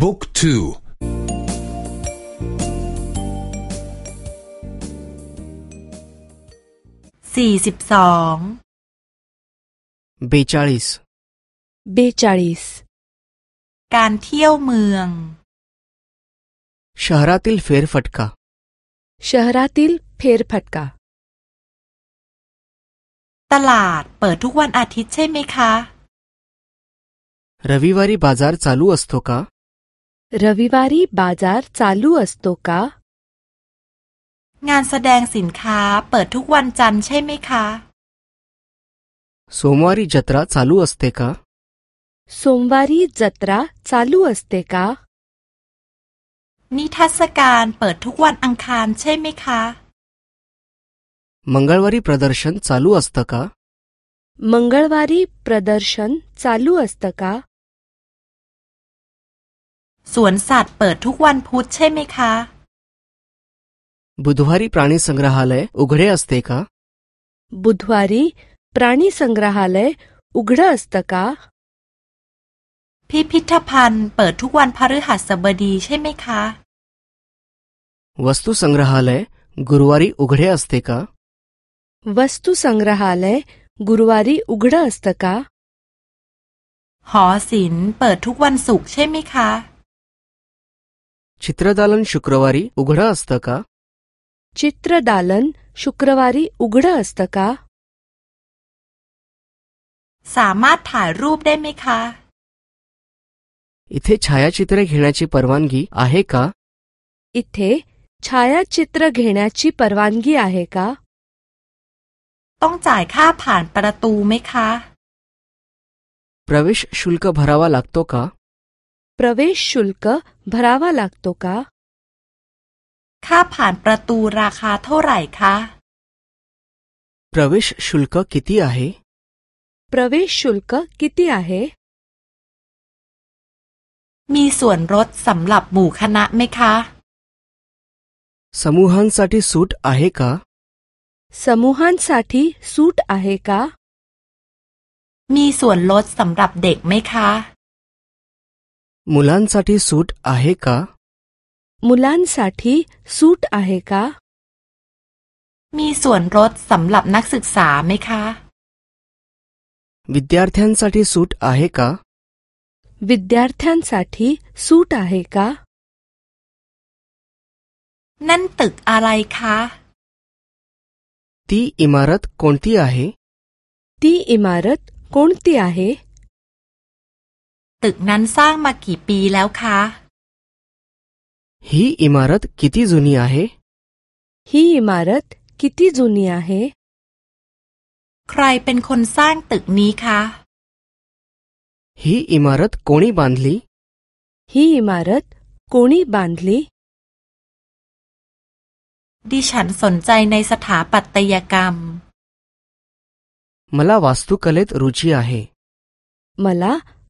บุ๊กทูสี่สิบสองเบจาริสเบจาริสการเที่ยวเมืองชาราติลเฟร์ฟัตกาชาราติลเฟร์ฟัตกาตลาดเปิดทุกวันอาทิตย์ใช่ไหมคะรวิวารีบาซาร์ च ลูอัสโตกาวร र व า व ा र า बाजार चालू असतो क ะงานแสดงสินค้าเปิดทุกวันจันใช่ไหมคะสุมวารีจัตราชาลูอสเตกาสุมวารีจัตราชาลูอสเตกะนิทรรศการเปิดทุกวันอังคารใช่ไหมคะมังกรวารีประดิษฐ์ชาลูอสเตกะมังกรวารีประดิษฐ์ชาลูอสเตกะสวนสัตว์เปิดทุกวันพุธใช่ไหมคะบุธวารีปราณีสังกรหาเลยอุกเรอัสเตกาบุธวารีปราณีสังกรหาเลยอุกเรอัสตกาพิพิธภัณฑ์เปิดทุกวันพฤหัสบดีใช่ไหมคะวัสตุสังกรหาเลยกุรุวารีอุกเรอัสเตกาวัสตุสังกรหาเลยกุรุวารีอุกเรอัสตกาหอศิลป์เปิดทุกวันศุกร์ใช่ไหมคะ चित्रदालन शुक्रवारी उघडं असतं का चित्रदालन शुक्रवारी उघडं असतं का สามารถถ่ายรูปได้ไหมคะ इथे छायाचित्रे घेण्याची परवानगी आहे का इथे छायाचित्र घेण्याची परवानगी आहे का ต้องจ่ายค่าผ่านประตูไหมคะ प्रवेश शुल्क भरावा लागतो का प्रवेश शुल्क भरावा ल ग त ो का ค่าผ่านประตูราคาเท่าไหร่คะ प्रवेश शुल्क किती आहे प्रवेश शुल्क किती आहे มีส่วนลดสำหรับหมู่คณะไหมคะ समूहांसाठी सूट आहे का समूहांसाठी सूट आहे का มีส่วนลดสำหรับเด็กไหมคะ मुलांसाठी सूट आहे का म ु ल ां स ाสูตรอ आहे का มีส่วนรถสำหรับนักศึกษาไหมคะวิทยาร์ทันสัตย์สูตรอะไรคะวิทยาร์ทันสัตย์สูตรอะไรคะนั่นตึกอะไรคะ ที่อิมารัตคนที่อะไรที่อิมารัตคนที่อะไรตึกนั้นสร้างมากี่ปีแล้วคะ ฮีอิมารัตคิติจุนีอาเฮฮีอิมารัตคิติจุนีอาเฮใครเป็นคนสร้างตึกนี้คะ ฮีอิมารัตโคนีบันดลีฮีอิมารัตโคนีบันดลีดิฉันสนใจในสถาปัตยกรรม มลาวัสตุคเลตรูชิอาเฮมลา